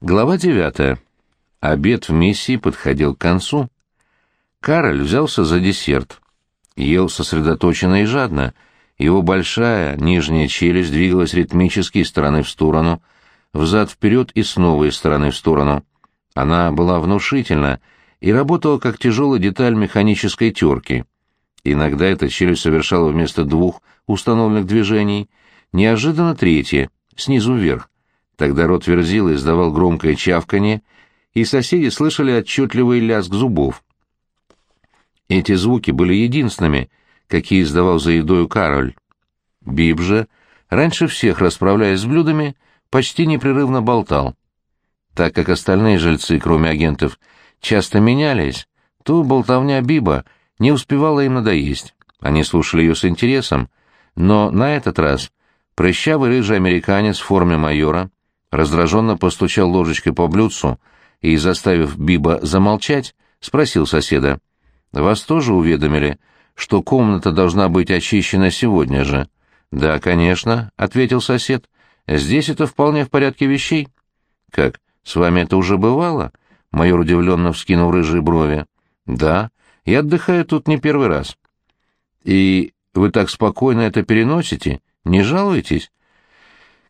Глава 9. Обед в миссии подходил к концу. Кароль взялся за десерт. Ел сосредоточенно и жадно. Его большая нижняя челюсть двигалась ритмически из стороны в сторону, взад-вперед и снова из стороны в сторону. Она была внушительна и работала как тяжелая деталь механической терки. Иногда эта челюсть совершала вместо двух установленных движений неожиданно третье, снизу вверх. Тогда рот верзила издавал громкое чавканье, и соседи слышали отчетливый лязг зубов. Эти звуки были единственными, какие издавал за едою Кароль. Биб же, раньше всех расправляясь с блюдами, почти непрерывно болтал. Так как остальные жильцы, кроме агентов, часто менялись, то болтовня Биба не успевала им надоесть. Они слушали ее с интересом, но на этот раз прыщавый рыжий американец в форме майора раздраженно постучал ложечкой по блюдцу и, заставив Биба замолчать, спросил соседа. «Вас тоже уведомили, что комната должна быть очищена сегодня же?» «Да, конечно», — ответил сосед. «Здесь это вполне в порядке вещей». «Как, с вами это уже бывало?» — майор удивленно вскинул рыжие брови. «Да, я отдыхаю тут не первый раз». «И вы так спокойно это переносите? Не жалуетесь?»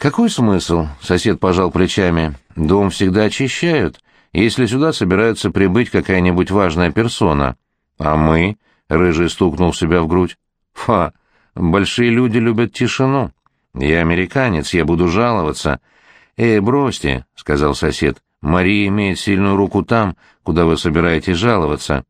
«Какой смысл?» — сосед пожал плечами. «Дом всегда очищают, если сюда собираются прибыть какая-нибудь важная персона. А мы...» — Рыжий стукнул себя в грудь. «Фа! Большие люди любят тишину. Я американец, я буду жаловаться». «Эй, бросьте», — сказал сосед. «Мария имеет сильную руку там, куда вы собираетесь жаловаться».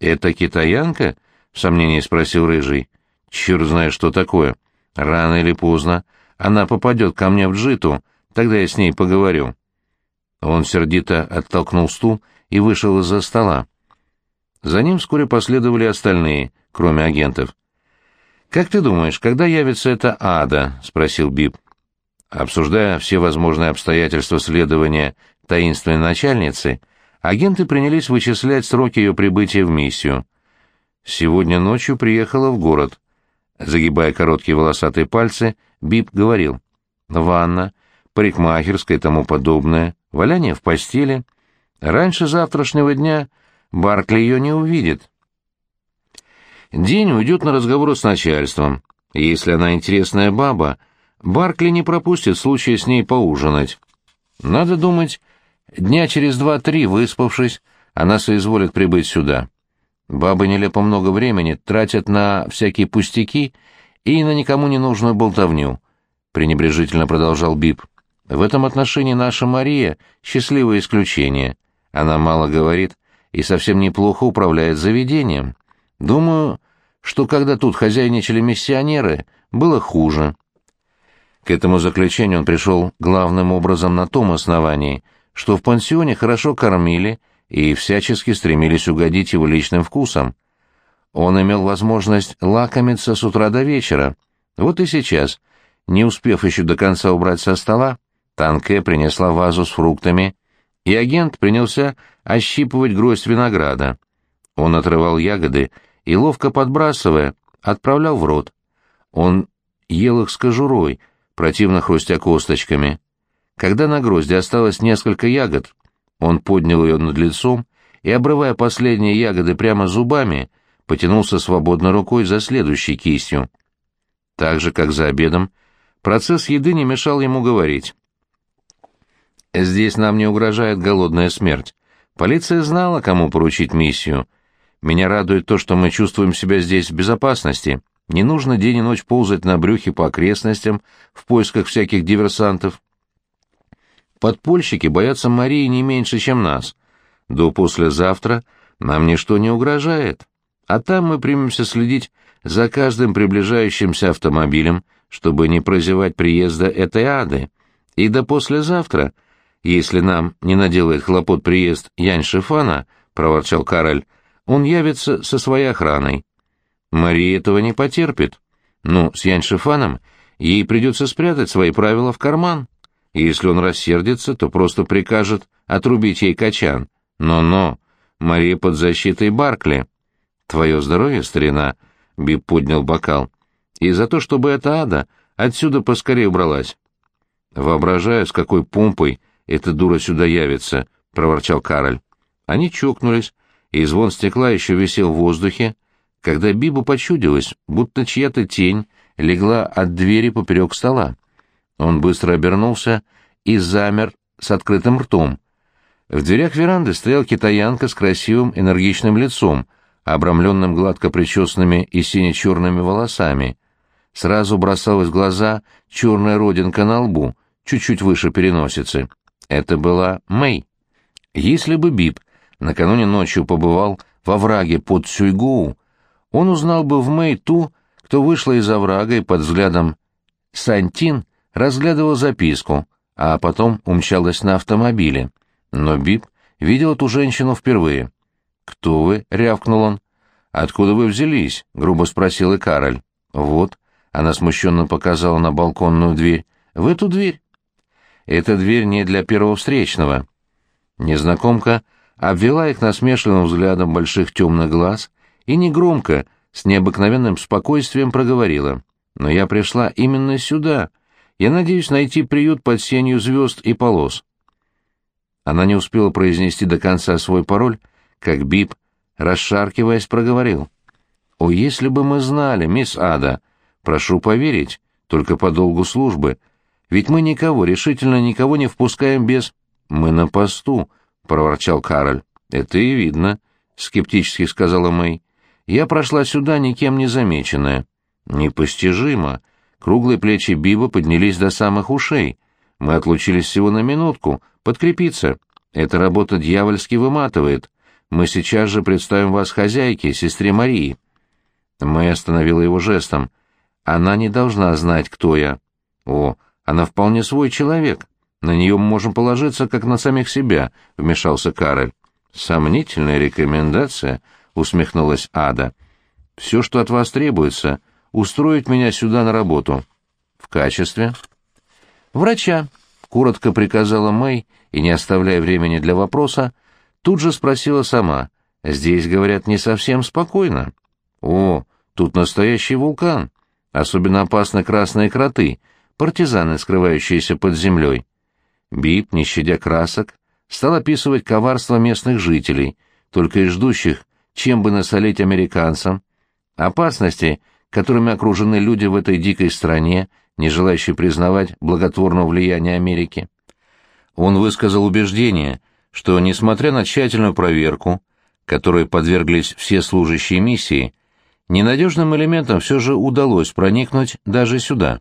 «Это китаянка?» — в сомнении спросил Рыжий. «Черт знает, что такое. Рано или поздно она попадет ко мне в джиту, тогда я с ней поговорю». Он сердито оттолкнул стул и вышел из-за стола. За ним вскоре последовали остальные, кроме агентов. «Как ты думаешь, когда явится эта ада?» — спросил Бип. Обсуждая все возможные обстоятельства следования таинственной начальницы, агенты принялись вычислять сроки ее прибытия в миссию. Сегодня ночью приехала в город. Загибая короткие волосатые пальцы, Бип говорил. «Ванна, парикмахерская и тому подобное, валяние в постели. Раньше завтрашнего дня Баркли ее не увидит. День уйдет на разговоры с начальством. Если она интересная баба, Баркли не пропустит случая с ней поужинать. Надо думать, дня через два-три, выспавшись, она соизволит прибыть сюда. Бабы нелепо много времени тратят на всякие пустяки и на никому не нужную болтовню, пренебрежительно продолжал Бип. В этом отношении наша Мария — счастливое исключение. Она мало говорит и совсем неплохо управляет заведением. Думаю, что когда тут хозяйничали миссионеры, было хуже. К этому заключению он пришел главным образом на том основании, что в пансионе хорошо кормили — и всячески стремились угодить его личным вкусам. Он имел возможность лакомиться с утра до вечера. Вот и сейчас, не успев еще до конца убрать со стола, Танке принесла вазу с фруктами, и агент принялся ощипывать гроздь винограда. Он отрывал ягоды и, ловко подбрасывая, отправлял в рот. Он ел их с кожурой, противно хрустя косточками. Когда на грозде осталось несколько ягод, он поднял ее над лицом и, обрывая последние ягоды прямо зубами, потянулся свободной рукой за следующей кистью. Так же, как за обедом, процесс еды не мешал ему говорить. «Здесь нам не угрожает голодная смерть. Полиция знала, кому поручить миссию. Меня радует то, что мы чувствуем себя здесь в безопасности. Не нужно день и ночь ползать на брюхе по окрестностям в поисках всяких диверсантов. Подпольщики боятся Марии не меньше, чем нас. До послезавтра нам ничто не угрожает. А там мы примемся следить за каждым приближающимся автомобилем, чтобы не прозевать приезда этой ады. И до послезавтра, если нам не наделает хлопот приезд Янь Шифана, — проворчал Кароль, — он явится со своей охраной. Мария этого не потерпит. Ну, с Янь Шифаном ей придется спрятать свои правила в карман и если он рассердится, то просто прикажет отрубить ей качан. Но-но, Мария под защитой Баркли. Твое здоровье, старина, — Бип поднял бокал. И за то, чтобы эта ада отсюда поскорее убралась. Воображаю, с какой помпой эта дура сюда явится», — проворчал Кароль. Они чокнулись, и звон стекла еще висел в воздухе, когда Бибу почудилось, будто чья-то тень легла от двери поперек стола. Он быстро обернулся и замер с открытым ртом. В дверях веранды стоял китаянка с красивым энергичным лицом, обрамленным гладко причесанными и сине-черными волосами. Сразу бросалась в глаза черная родинка на лбу, чуть-чуть выше переносицы. Это была Мэй. Если бы Бип накануне ночью побывал во враге под Сюйгоу, он узнал бы в Мэй ту, кто вышла из оврага и под взглядом Сантин разглядывал записку, а потом умчалась на автомобиле. Но Бип видел эту женщину впервые. «Кто вы?» — рявкнул он. «Откуда вы взялись?» — грубо спросил и Кароль. «Вот». Она смущенно показала на балконную дверь. «В эту дверь». «Эта дверь не для первого встречного». Незнакомка обвела их насмешливым взглядом больших темных глаз и негромко, с необыкновенным спокойствием проговорила. «Но я пришла именно сюда. Я надеюсь найти приют под сенью звезд и полос». Она не успела произнести до конца свой пароль, как Бип, расшаркиваясь, проговорил. «О, если бы мы знали, мисс Ада, прошу поверить, только по долгу службы, ведь мы никого, решительно никого не впускаем без...» «Мы на посту», — проворчал Кароль. «Это и видно», — скептически сказала Мэй. «Я прошла сюда никем не замеченная». «Непостижимо». Круглые плечи Биба поднялись до самых ушей. Мы отлучились всего на минутку. Подкрепиться. Эта работа дьявольски выматывает. Мы сейчас же представим вас хозяйке, сестре Марии». Мэй остановила его жестом. «Она не должна знать, кто я». «О, она вполне свой человек. На нее мы можем положиться, как на самих себя», — вмешался Кароль. «Сомнительная рекомендация», — усмехнулась Ада. «Все, что от вас требуется, устроить меня сюда на работу». «В качестве?» «Врача», — коротко приказала Мэй, и, не оставляя времени для вопроса, тут же спросила сама. «Здесь, говорят, не совсем спокойно». «О, тут настоящий вулкан. Особенно опасны красные кроты, партизаны, скрывающиеся под землей». Бип, не щадя красок, стал описывать коварство местных жителей, только и ждущих, чем бы насолить американцам, опасности, которыми окружены люди в этой дикой стране, не желающие признавать благотворного влияния Америки. Он высказал убеждение, что, несмотря на тщательную проверку, которой подверглись все служащие миссии, ненадежным элементам все же удалось проникнуть даже сюда.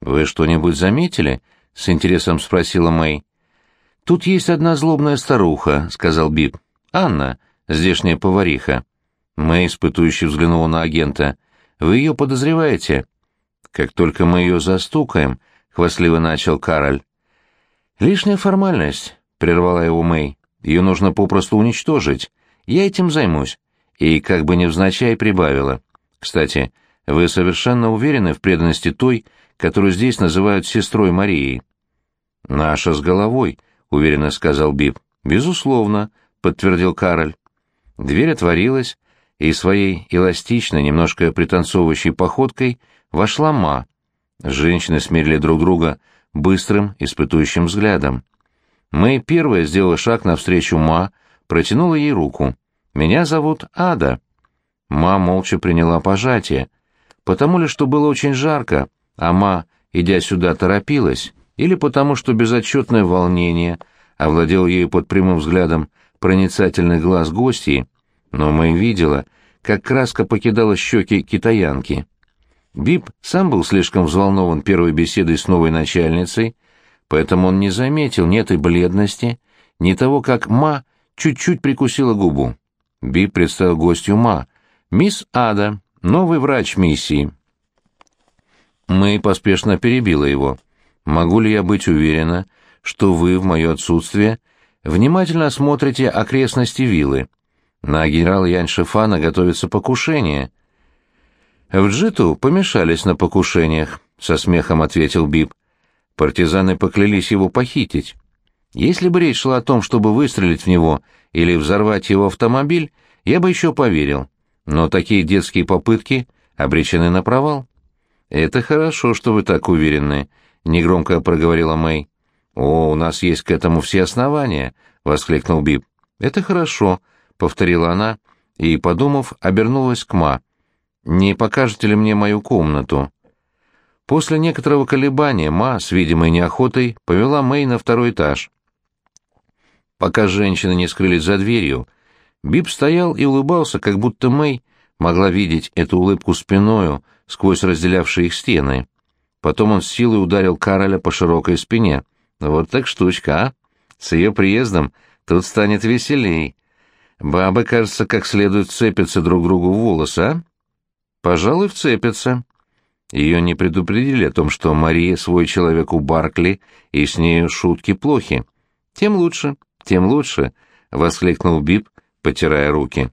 «Вы что-нибудь заметили?» — с интересом спросила Мэй. «Тут есть одна злобная старуха», — сказал Бип. «Анна, здешняя повариха». Мэй, испытующе взглянула на агента. «Вы ее подозреваете?» «Как только мы ее застукаем», — хвастливо начал Кароль, «Лишняя формальность», — прервала его Мэй. «Ее нужно попросту уничтожить. Я этим займусь». И как бы невзначай прибавила. «Кстати, вы совершенно уверены в преданности той, которую здесь называют сестрой Марии?» «Наша с головой», — уверенно сказал Бип. «Безусловно», — подтвердил Кароль. Дверь отворилась, и своей эластичной, немножко пританцовывающей походкой вошла Ма. Женщины смерили друг друга быстрым, испытующим взглядом. Мэй первая сделала шаг навстречу Ма, протянула ей руку. «Меня зовут Ада». Ма молча приняла пожатие. Потому ли, что было очень жарко, а Ма, идя сюда, торопилась, или потому, что безотчетное волнение овладел ею под прямым взглядом проницательный глаз гостей, но Мэй видела, как краска покидала щеки китаянки. Бип сам был слишком взволнован первой беседой с новой начальницей, поэтому он не заметил ни этой бледности, ни того, как Ма чуть-чуть прикусила губу. Бип представил гостью Ма. «Мисс Ада, новый врач миссии». Мэй поспешно перебила его. «Могу ли я быть уверена, что вы в мое отсутствие внимательно осмотрите окрестности виллы? На генерала Янь Шифана готовится покушение». В Джиту помешались на покушениях, со смехом ответил Бип. Партизаны поклялись его похитить. Если бы речь шла о том, чтобы выстрелить в него или взорвать его автомобиль, я бы еще поверил. Но такие детские попытки обречены на провал. «Это хорошо, что вы так уверены», — негромко проговорила Мэй. «О, у нас есть к этому все основания», — воскликнул Бип. «Это хорошо», — повторила она, и, подумав, обернулась к Ма. «Не покажете ли мне мою комнату?» После некоторого колебания Ма с видимой неохотой повела Мэй на второй этаж. Пока женщины не скрылись за дверью, Бип стоял и улыбался, как будто Мэй могла видеть эту улыбку спиною сквозь разделявшие их стены. Потом он с силой ударил Кароля по широкой спине. «Вот так штучка, а! С ее приездом тут станет веселей. Бабы, кажется, как следует цепятся друг другу в волосы, а? Пожалуй, вцепятся». Ее не предупредили о том, что Мария свой человек у Баркли, и с нею шутки плохи. «Тем лучше, тем лучше», — воскликнул Бип, потирая руки.